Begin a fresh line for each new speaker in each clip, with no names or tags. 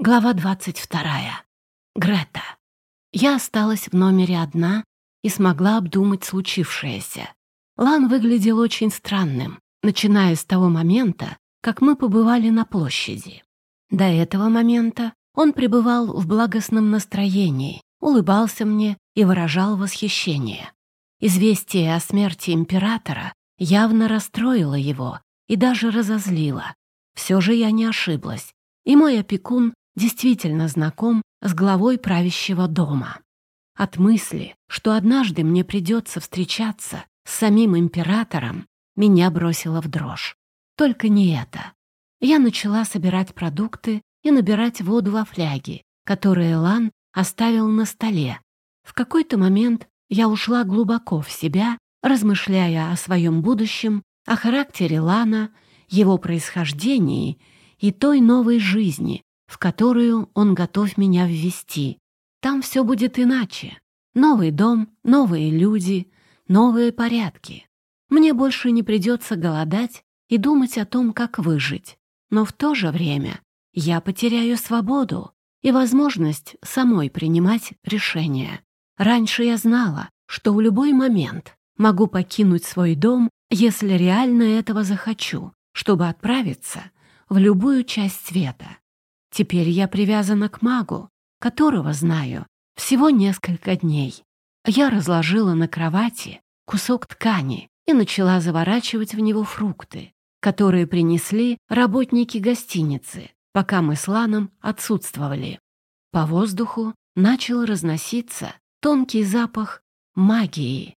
Глава 22. Грета. Я осталась в номере одна и смогла обдумать случившееся. Лан выглядел очень странным, начиная с того момента, как мы побывали на площади. До этого момента он пребывал в благостном настроении, улыбался мне и выражал восхищение. Известие о смерти императора явно расстроило его и даже разозлило. Все же я не ошиблась, и мой опекун действительно знаком с главой правящего дома. От мысли, что однажды мне придется встречаться с самим императором, меня бросило в дрожь. Только не это. Я начала собирать продукты и набирать воду во фляги, которые Лан оставил на столе. В какой-то момент я ушла глубоко в себя, размышляя о своем будущем, о характере Лана, его происхождении и той новой жизни, в которую он готов меня ввести. Там все будет иначе. Новый дом, новые люди, новые порядки. Мне больше не придется голодать и думать о том, как выжить. Но в то же время я потеряю свободу и возможность самой принимать решения. Раньше я знала, что в любой момент могу покинуть свой дом, если реально этого захочу, чтобы отправиться в любую часть света. Теперь я привязана к магу, которого знаю всего несколько дней. Я разложила на кровати кусок ткани и начала заворачивать в него фрукты, которые принесли работники гостиницы, пока мы с Ланом отсутствовали. По воздуху начал разноситься тонкий запах магии.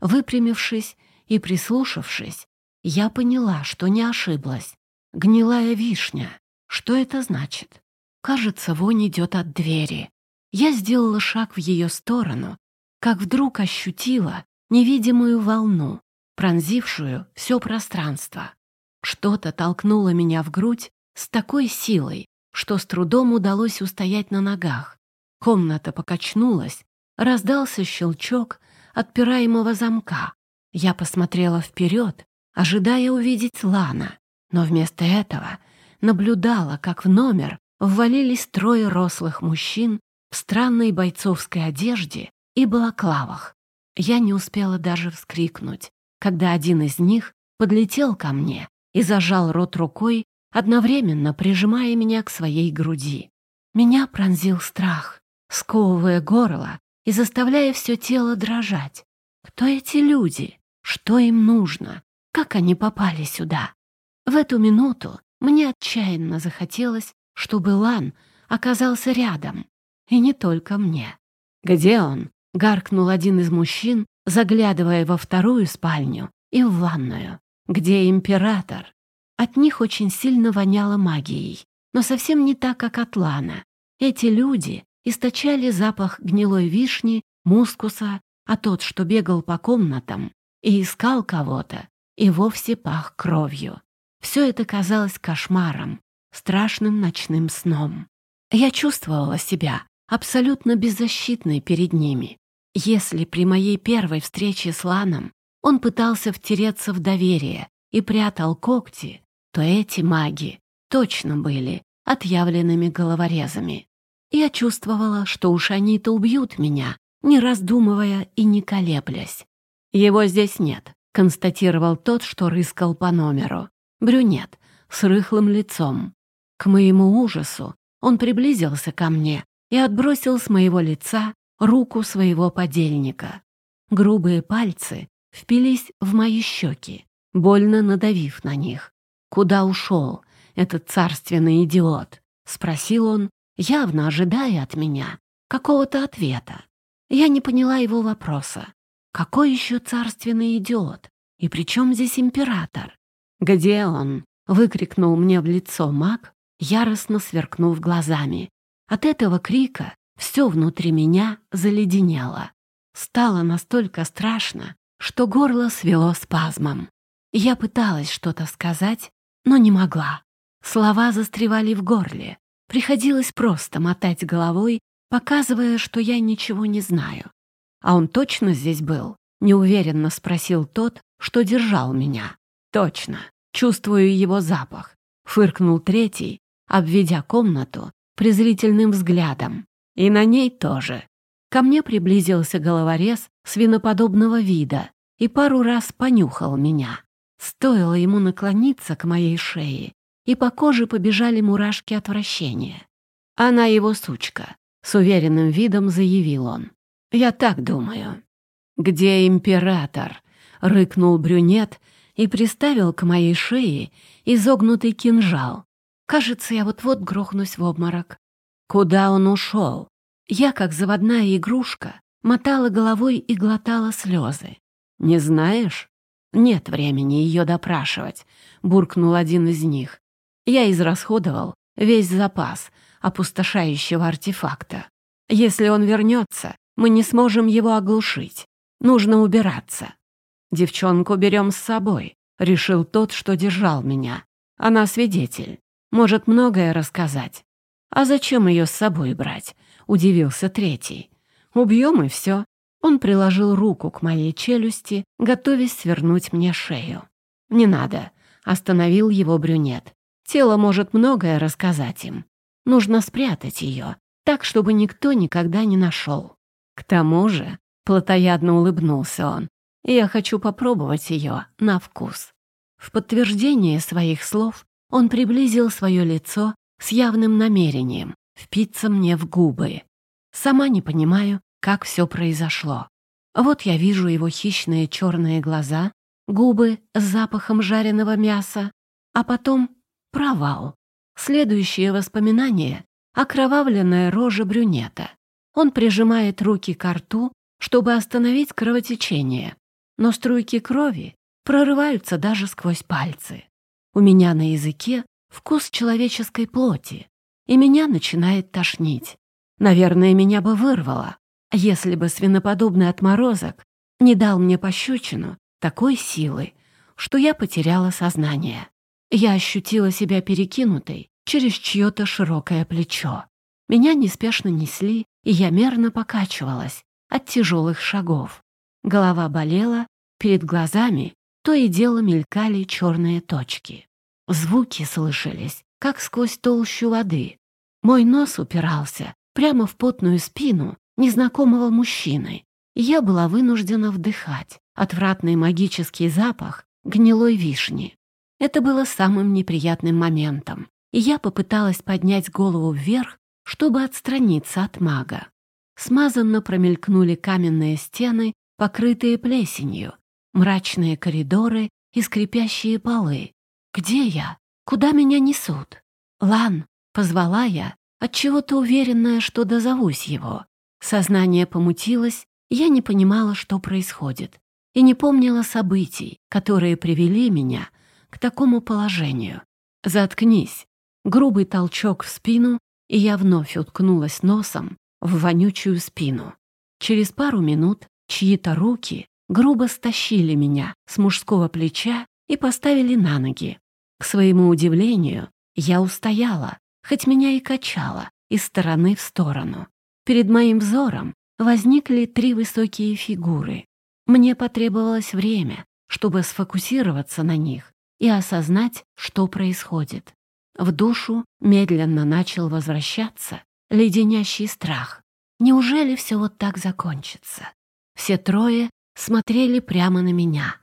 Выпрямившись и прислушавшись, я поняла, что не ошиблась. Гнилая вишня. Что это значит? Кажется, вонь идет от двери. Я сделала шаг в ее сторону, как вдруг ощутила невидимую волну, пронзившую все пространство. Что-то толкнуло меня в грудь с такой силой, что с трудом удалось устоять на ногах. Комната покачнулась, раздался щелчок отпираемого замка. Я посмотрела вперед, ожидая увидеть Лана, но вместо этого наблюдала, как в номер ввалились трое рослых мужчин в странной бойцовской одежде и балаклавах. Я не успела даже вскрикнуть, когда один из них подлетел ко мне и зажал рот рукой, одновременно прижимая меня к своей груди. Меня пронзил страх, сковывая горло и заставляя все тело дрожать. Кто эти люди? Что им нужно? Как они попали сюда? В эту минуту мне отчаянно захотелось, чтобы Лан оказался рядом. И не только мне. «Где он?» — гаркнул один из мужчин, заглядывая во вторую спальню и в ванную. «Где император?» От них очень сильно воняло магией, но совсем не так, как от Лана. Эти люди источали запах гнилой вишни, мускуса, а тот, что бегал по комнатам и искал кого-то, и вовсе пах кровью. Все это казалось кошмаром, страшным ночным сном. Я чувствовала себя абсолютно беззащитной перед ними. Если при моей первой встрече с Ланом он пытался втереться в доверие и прятал когти, то эти маги точно были отъявленными головорезами. Я чувствовала, что уж они-то убьют меня, не раздумывая и не колеблясь. «Его здесь нет», — констатировал тот, что рыскал по номеру брюнет с рыхлым лицом. К моему ужасу он приблизился ко мне и отбросил с моего лица руку своего подельника. Грубые пальцы впились в мои щеки, больно надавив на них. «Куда ушел этот царственный идиот?» — спросил он, явно ожидая от меня какого-то ответа. Я не поняла его вопроса. Какой еще царственный идиот? И при чем здесь император? «Где он?» — выкрикнул мне в лицо маг, яростно сверкнув глазами. От этого крика все внутри меня заледенело. Стало настолько страшно, что горло свело спазмом. Я пыталась что-то сказать, но не могла. Слова застревали в горле. Приходилось просто мотать головой, показывая, что я ничего не знаю. «А он точно здесь был?» — неуверенно спросил тот, что держал меня. «Точно. Чувствую его запах», — фыркнул третий, обведя комнату презрительным взглядом. И на ней тоже. Ко мне приблизился головорез свиноподобного вида и пару раз понюхал меня. Стоило ему наклониться к моей шее, и по коже побежали мурашки отвращения. Она его сучка, с уверенным видом заявил он. Я так думаю. Где император? Рыкнул брюнет и приставил к моей шее изогнутый кинжал. Кажется, я вот-вот грохнусь в обморок. Куда он ушел? Я, как заводная игрушка, мотала головой и глотала слезы. «Не знаешь?» «Нет времени ее допрашивать», — буркнул один из них. «Я израсходовал весь запас опустошающего артефакта. Если он вернется, мы не сможем его оглушить. Нужно убираться. Девчонку берем с собой», — решил тот, что держал меня. «Она свидетель, может многое рассказать». «А зачем ее с собой брать?» — удивился третий. «Убьем и все. Он приложил руку к моей челюсти, готовясь свернуть мне шею. «Не надо», — остановил его брюнет. «Тело может многое рассказать им. Нужно спрятать ее, так, чтобы никто никогда не нашел. К тому же, плотоядно улыбнулся он, я хочу попробовать ее на вкус». В подтверждение своих слов он приблизил свое лицо с явным намерением впиться мне в губы. Сама не понимаю, как все произошло. Вот я вижу его хищные черные глаза, губы с запахом жареного мяса, а потом провал. Следующее воспоминание — окровавленная рожа брюнета. Он прижимает руки к рту, чтобы остановить кровотечение, но струйки крови прорываются даже сквозь пальцы. У меня на языке вкус человеческой плоти, и меня начинает тошнить. Наверное, меня бы вырвало, если бы свиноподобный отморозок не дал мне пощечину такой силы, что я потеряла сознание. Я ощутила себя перекинутой через чье-то широкое плечо. Меня неспешно несли, и я мерно покачивалась от тяжелых шагов. Голова болела, перед глазами то и дело мелькали черные точки. Звуки слышались, как сквозь толщу воды. Мой нос упирался прямо в потную спину незнакомого мужчины, и я была вынуждена вдыхать отвратный магический запах гнилой вишни. Это было самым неприятным моментом, и я попыталась поднять голову вверх, чтобы отстраниться от мага. Смазанно промелькнули каменные стены, покрытые плесенью, мрачные коридоры и скрипящие полы. Где я? Куда меня несут? Лан, позвала я, отчего-то уверенная, что дозовусь его. Сознание помутилось, я не понимала, что происходит, и не помнила событий, которые привели меня к такому положению. «Заткнись!» Грубый толчок в спину, и я вновь уткнулась носом в вонючую спину. Через пару минут чьи-то руки грубо стащили меня с мужского плеча и поставили на ноги. К своему удивлению, я устояла, хоть меня и качало из стороны в сторону. Перед моим взором возникли три высокие фигуры. Мне потребовалось время, чтобы сфокусироваться на них и осознать, что происходит. В душу медленно начал возвращаться леденящий страх. Неужели все вот так закончится? Все трое смотрели прямо на меня,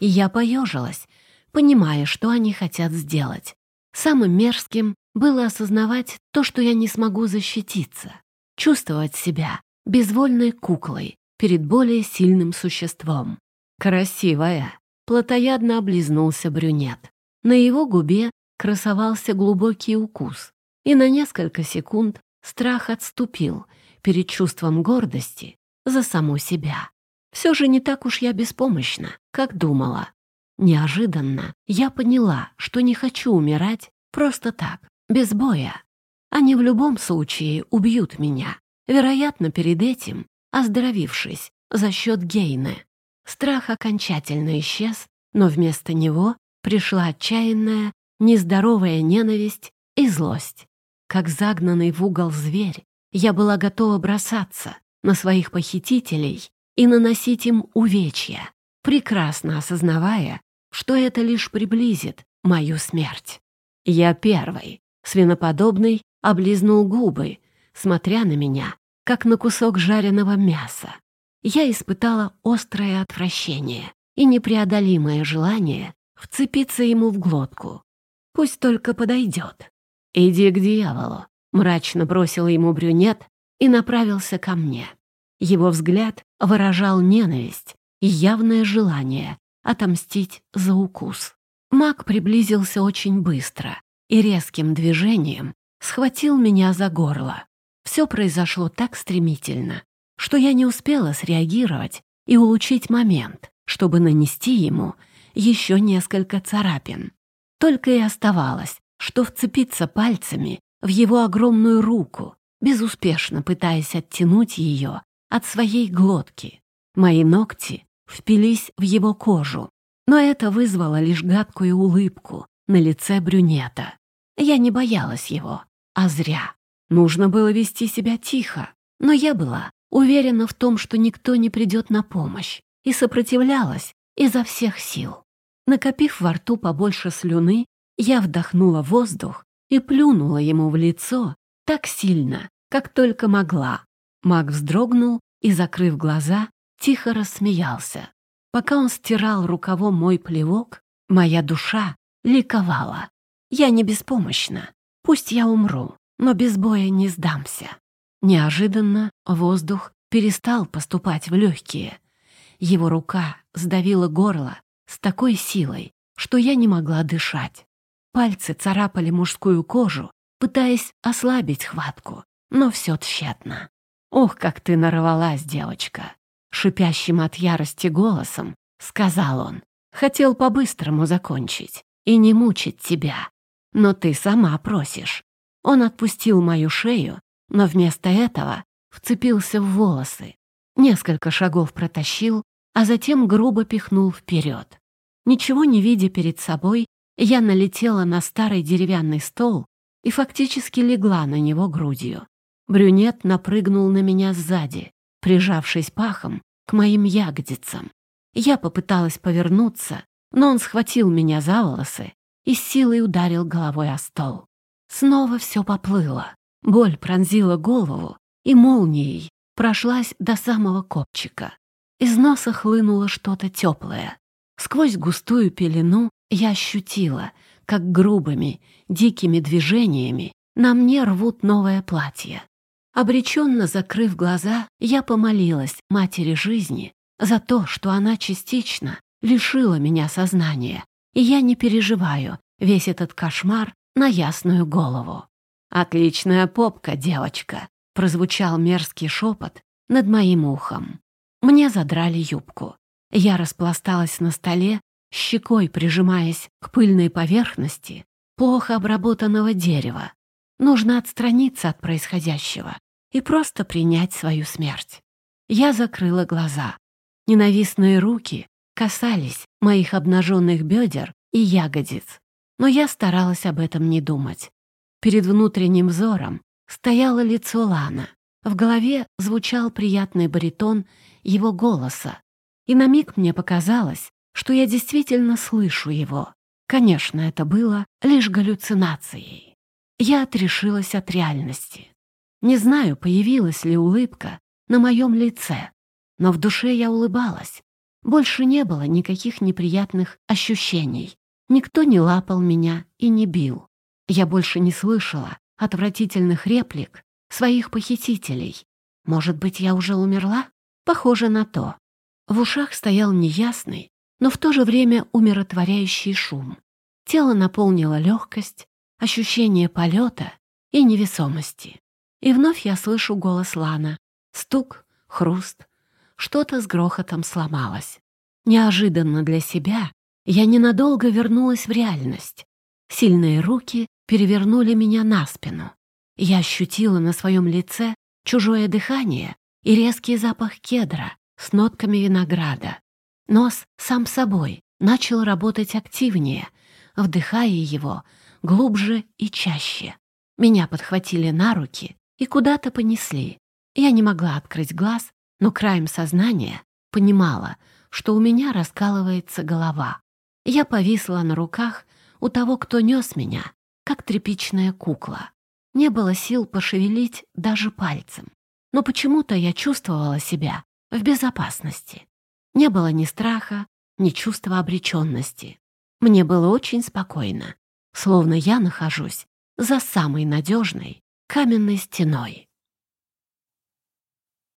и я поежилась, понимая, что они хотят сделать. Самым мерзким было осознавать то, что я не смогу защититься чувствовать себя безвольной куклой перед более сильным существом. «Красивая!» — плотоядно облизнулся брюнет. На его губе красовался глубокий укус, и на несколько секунд страх отступил перед чувством гордости за саму себя. Все же не так уж я беспомощна, как думала. Неожиданно я поняла, что не хочу умирать просто так, без боя. Они в любом случае убьют меня, вероятно, перед этим оздоровившись за счет Гейны. Страх окончательно исчез, но вместо него пришла отчаянная, нездоровая ненависть и злость. Как загнанный в угол зверь, я была готова бросаться на своих похитителей и наносить им увечья, прекрасно осознавая, что это лишь приблизит мою смерть. Я первый, свиноподобный, облизнул губы, смотря на меня, как на кусок жареного мяса. Я испытала острое отвращение и непреодолимое желание вцепиться ему в глотку. Пусть только подойдет. «Иди к дьяволу», — мрачно бросил ему брюнет и направился ко мне. Его взгляд выражал ненависть и явное желание отомстить за укус. Маг приблизился очень быстро и резким движением схватил меня за горло. Все произошло так стремительно, что я не успела среагировать и улучшить момент, чтобы нанести ему еще несколько царапин. Только и оставалось, что вцепиться пальцами в его огромную руку, безуспешно пытаясь оттянуть ее от своей глотки. Мои ногти впились в его кожу, но это вызвало лишь гадкую улыбку на лице брюнета. Я не боялась его, а зря. Нужно было вести себя тихо, но я была уверена в том, что никто не придет на помощь, и сопротивлялась изо всех сил. Накопив во рту побольше слюны, я вдохнула воздух и плюнула ему в лицо так сильно, как только могла. Маг вздрогнул и, закрыв глаза, тихо рассмеялся. Пока он стирал рукавом мой плевок, моя душа ликовала. Я не беспомощна. Пусть я умру, но без боя не сдамся. Неожиданно воздух перестал поступать в легкие. Его рука сдавила горло с такой силой, что я не могла дышать. Пальцы царапали мужскую кожу, пытаясь ослабить хватку, но все тщетно. «Ох, как ты нарвалась, девочка! шипящим от ярости голосом, сказал он. «Хотел по-быстрому закончить и не мучить тебя. Но ты сама просишь». Он отпустил мою шею, но вместо этого вцепился в волосы. Несколько шагов протащил, а затем грубо пихнул вперед. Ничего не видя перед собой, я налетела на старый деревянный стол и фактически легла на него грудью. Брюнет напрыгнул на меня сзади, прижавшись пахом к моим ягодицам. Я попыталась повернуться, но он схватил меня за волосы и силой ударил головой о стол. Снова все поплыло. Боль пронзила голову и молнией прошлась до самого копчика. Из носа хлынуло что-то теплое. Сквозь густую пелену я ощутила, как грубыми, дикими движениями на мне рвут новое платье. Обреченно закрыв глаза, я помолилась матери жизни за то, что она частично лишила меня сознания, и я не переживаю весь этот кошмар на ясную голову. «Отличная попка, девочка!» — прозвучал мерзкий шепот над моим ухом. Мне задрали юбку. Я распласталась на столе, щекой прижимаясь к пыльной поверхности плохо обработанного дерева. Нужно отстраниться от происходящего и просто принять свою смерть. Я закрыла глаза. Ненавистные руки касались моих обнаженных бедер и ягодиц, но я старалась об этом не думать. Перед внутренним взором стояло лицо Лана. В голове звучал приятный баритон его голоса, и на миг мне показалось, что я действительно слышу его. Конечно, это было лишь галлюцинацией. Я отрешилась от реальности. Не знаю, появилась ли улыбка на моем лице, но в душе я улыбалась. Больше не было никаких неприятных ощущений. Никто не лапал меня и не бил. Я больше не слышала отвратительных реплик своих похитителей. Может быть, я уже умерла? Похоже на то. В ушах стоял неясный, но в то же время умиротворяющий шум. Тело наполнило легкость, ощущение полета и невесомости. И вновь я слышу голос Лана. Стук, хруст. Что-то с грохотом сломалось. Неожиданно для себя я ненадолго вернулась в реальность. Сильные руки перевернули меня на спину. Я ощутила на своем лице чужое дыхание и резкий запах кедра с нотками винограда. Нос сам собой начал работать активнее, вдыхая его глубже и чаще. Меня подхватили на руки и куда-то понесли. Я не могла открыть глаз, но краем сознания понимала, что у меня раскалывается голова. Я повисла на руках у того, кто нес меня, как тряпичная кукла. Не было сил пошевелить даже пальцем. Но почему-то я чувствовала себя в безопасности. Не было ни страха, ни чувства обреченности. Мне было очень спокойно, словно я нахожусь за самой надежной каменной стеной.